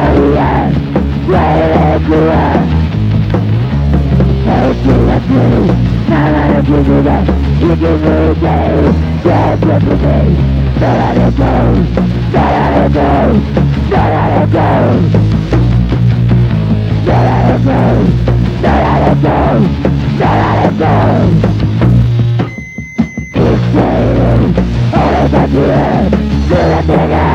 Maria, Guarecua. Hey, you are true. Now I don't give you that. You give me a day. Me day. Don't let it go. Don't let it go. Don't let it go. Don't let it go. Don't let it go. Don't let it go. It's saying, only that you. Do the bigger.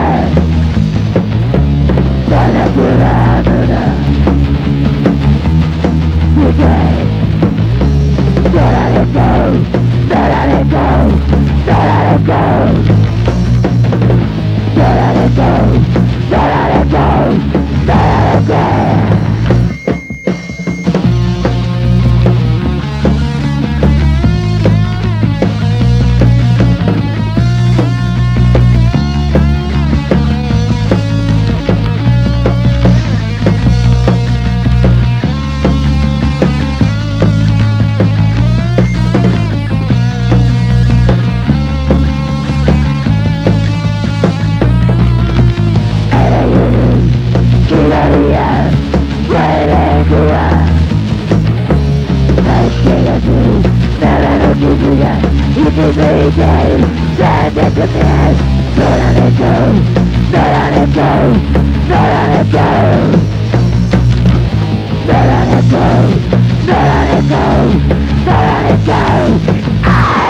You did very day, that at the best. Don't let it go, don't let it go, don't let it go. Don't let it go, don't let it go, don't let it go.